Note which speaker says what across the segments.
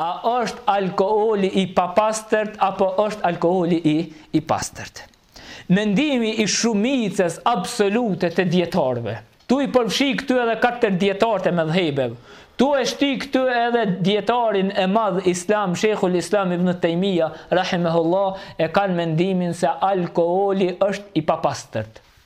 Speaker 1: A është alkooli i papastërt apo është alkooli i i pastërt? Mendimi i shumicës absolute të dijetarëve, tu i përfshi këtu edhe katër dijetarët e medhhebeve, tu e shti këtu edhe dijetarin e madh islam Shejhul Islam Ibn Tejmija, rahimehullah, e kanë mendimin se alkooli është i papastërt.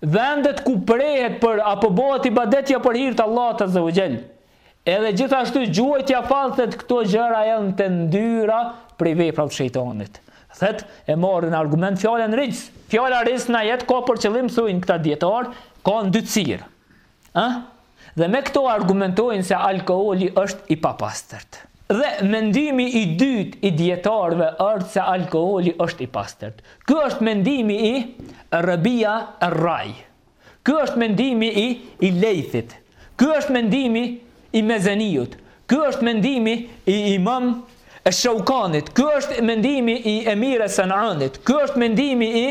Speaker 1: vendet ku prehet për apo bëhet ibadet jo për hir të Allahut azze ue xhel. Edhe gjithashtu gjuajtja fall thet këto gjëra janë të ndyra prej veprave të shejtanit. Thet e marrin argument fjalën rixhs. Fjala rixhs n'ajet ka për qëllim thujn këta dijetarë, ka ndytësirë. Ëh? Dhe me këto argumentojnë se alkooli është i papastërt. Dhe mendimi i dytë i dijetarëve është se alkooli është i pastërt. Ky është mendimi i Rabia Ar-Rai. Ky është mendimi i i Lejthit. Ky është mendimi i Muzeniut. Ky është mendimi i Imam esh-Sheukanit. Ky është mendimi i Emir es-San'anit. Ky është mendimi i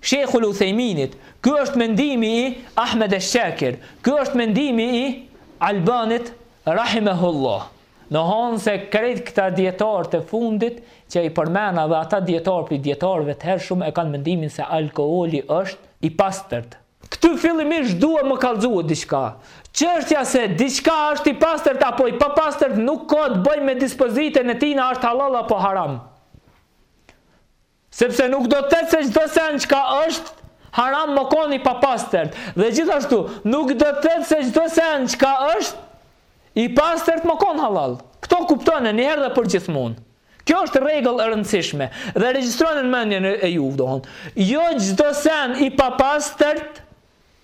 Speaker 1: Shejh Uthejminit, ky është mendimi i Ahmed esh-Shakir, ky është mendimi i Albanit rahimehullah. Domethonë se krejt këta dijetarë të fundit që i përmena dhe ata dijetarë prej dijetarëve të hershëm e kanë mendimin se alkooli është i pastërt. Këtu fillimisht duhet me kallzu diçka. Çështja se diçka është i pastërt apo i papastërt nuk ka të bëjë me dispozitën e tij a është hallall apo haram. Sepse nuk do të thetë se çdo send çka është haram me kon i papastërt, dhe gjithashtu nuk do të thetë se çdo send çka është i pastërt me kon hallall. Këto kuptoni një herë dhe përgjithmonë. Kjo është rregull e rëndësishme dhe regjistroni në mendjen e juve domethonë. Jo çdo send i papastërt,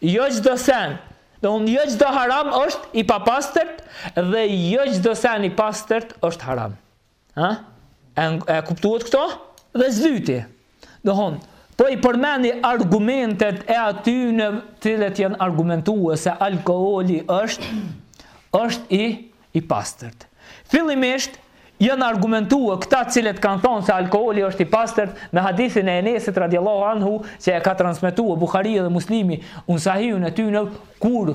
Speaker 1: jo çdo send, domethonë jo çdo haram është i papastërt dhe jo çdo send i pastërt është haram. Ha? E, e kuptuat këto? Dhe s'dyti. Domethonë, po i përmendi argumentet e atyneve t'cilët janë argumentuar se alkooli është është i i pastërt. Fillimisht janë argumentuar këta të cilët kanë thonë se alkooli është i pastërt me hadithin e Enesit radiallahu anhu që e ka transmetuar Buhariu dhe Muslimi në sahihun e tyneve kur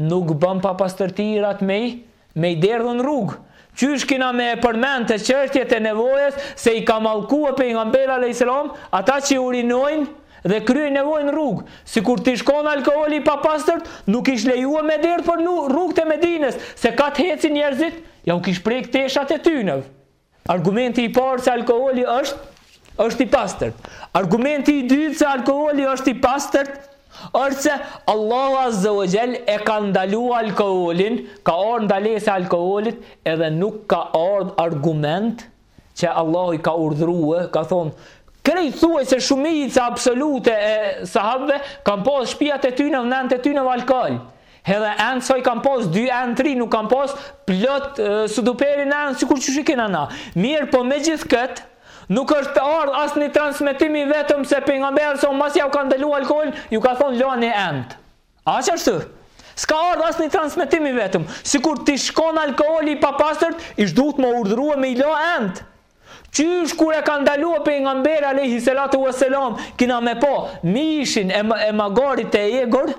Speaker 1: Nuk bën papastërtirat me i me i derdhë në rrugë. Qysh kina me e përmend te çështjet e nevojës se i ka mallkue Pejgamberi alejhi selam ata që urinojnë dhe kryejnë nevojë në rrugë. Sikur t'ish kon alkooli i papastërt nuk ish lejue me derdhë për rrugët e Medinës se kah të hecin njerëzit jau kish prek teshat e tyneve. Argumenti i parë se alkooli është është i pastërt. Argumenti i dytë se alkooli është i pastërt është se Allahu Azza wa Jall e ka ndaluar alkoolin, ka ardhur ndalesa e alkoolit edhe nuk ka ardhur argument që Allahu i ka urdhëruar, do me thonë krejt thuaj se shumica absolute e sahabëve kanë pas në shpijat e tyne, në enët e tyne alkool. Edhe enë sa i kanë pas, dy enë tri nuk kanë pas, plot sudoperin enë sikur qysh i kena na. Mirëpo megjithëkëtë, nuk është ardhë asnjë transmitim i vetëm se pejgamberi s.a. masi jau ka ndalu alkoholin, ju ka thonë lani entë. A ç'është ashtu? S'ka ardhë asnjë transmitim i vetëm, sikur t'ish kon alkoholi i papastërt, ish dashtë me urdhërue me i la entë. Qysh kur e ka ndalue pejgamberi alejhi selatu ue selam, kina me po, mishin e, e magarit të egër,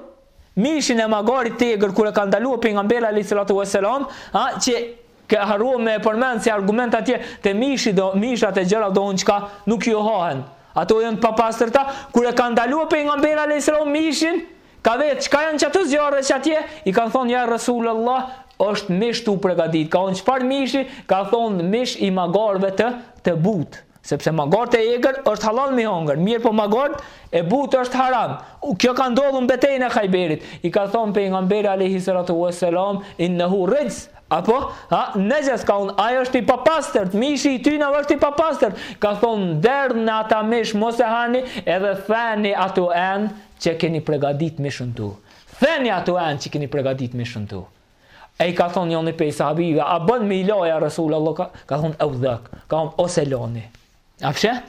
Speaker 1: mishin e magarit të egër, kur e ka ndalue pejgamberi alejhi selatu ue selam, a, që ke harrue me e përmend si argument atje, te mishi do, mishat e gjëra domethënë çka nuk ju hahen, ato janë t'papastërta, kur e ka ndalue pejgamberi alejhi selam, mishin, Ka vetë, çka janë qato zjarre qatje, i kanë thonë ja Resul Allah, është mish tu u pregaditë, ka thonë çfarë mishi, ka thonë mish i magarëve të, të butë, sepse magarët e egër është hallall me hangër, mirëpo magarët e butë është haram, kjo ka ndodhur në betejën e Hajberit, i ka thonë pejgamberi alejhi salatu ue selam, innehu rixhs, apo, ha, nexhes ka thonë, ajo është i papastërt, mishi i tyne është i papastërt, ka thonë derdheni ata mish mos e hani, edhe theni ato enë, Që keni pregadit mishin n'to. Theni ato enë që keni pregadit mishin n'to. E i ka thonë njoni prej sahabëve, a bën me i la ja Resul Allah, ka, ka thonë eu dhak, ka thonë ose lani. A po e sheh?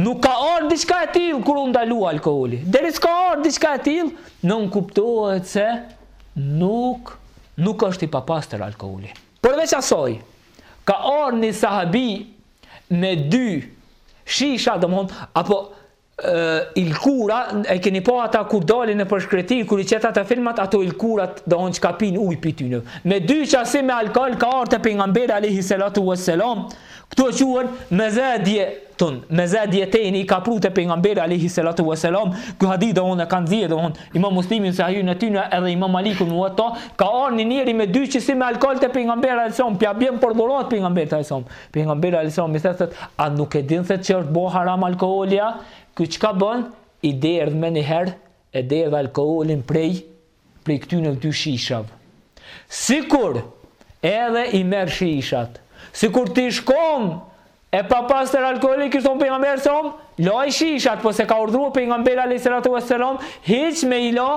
Speaker 1: Nuk ka ardh diçka e tillë kur u ndalu alkoholi. Deri s'ka ardh diçka e tillë, nënkuptohet se nuk, nuk është i papastër alkoholi. Përveç asoj, ka ardh një sahabi me dy shisha, do me thonë, apo lkura, e keni pa ata kur dalin nëpër shkretir, kur i qet ata filmat, ato lkurat domethanë çka pinë ujë prej tyne. Me dy qasi me alkol ka ardhur te pejgamberi alejhi selatu ue selam, këto quhen mezadetun, mezadetejn i ka pru te pejgamberi alejhi selatu ue selam, ky hadith domethanë e kanë nxjerr domethanë imam Muslimi n'Sahihun e tyne edhe imam Maliku n'Muvetta, ka ardhur një njeri me dy qasi me alkol te pejgamberi alejhi selam, p'ja bjen për dhuratë pejgamberit alejhi selam. Pejgamberi alayhis salam i thotë, a nuk e din se që është bo haram alkoolja? Ky çka bën? I derdh menjëherë, e derdh alkoolin prej prej këtyre dy shishave. Sikur edhe i merr shishat. Sikur t'ish kon e papastër alkooli kish thonë pejgamberi s.a. laj shishat po s'e ka urdhëruar pejgamberi alayhi salatu wassalam hiç me i la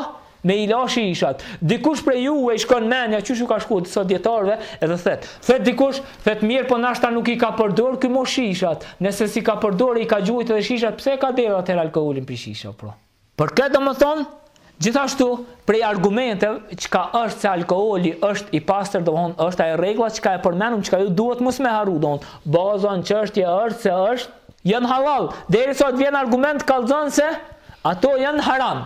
Speaker 1: Me i la shishet. Dikush prej juve i shkon menja qysh u ka shku disa djetarve edhe thet. Thet dikush, thet mirë po nashta nuk i ka përdor ky ma shishat. Nëse s'i ka përdor e i ka gjujt edhe shishat pse e ka derdh atëher alkoholin prej shishave pra. Për këtë domethon gjithashtu prej argumentev qka është se alkoholi është i pastër domethon është ajo rregulla qka e përmenëm qka ju duhet mos me harru domethon baza në çështje është se është jan hallall deri sa të vjen argument kallzon se ato jan haram.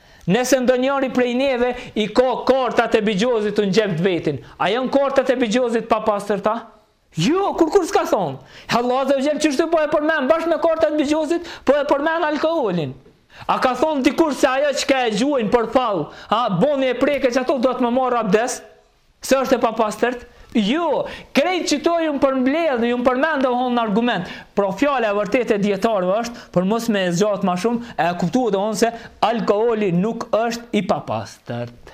Speaker 1: Nëse ndonjëri prej neve i ka kartat e bixhozit n'xhep t'vetin, a janë kartat e bixhozit t'papastërta? Jo, kurrkush s'ka thonë. Allahu Azza wa Jall qështu po e përmend bashkë me kartat e bixhozit, po e përmend alkoolin. A ka thonë dikush se ajo çka e gjuajnë për fall, a boni e prekë qato do me marr abdes? Se është e papastërt? Jo, krejt qëto jun përmbledh, jun përmendë n'një argument, pra fjala e vërtet e djetarëve është, për mos me e zgjatë ma shumë, e kuptuet domethonë se alkoholi nuk është i papastërt.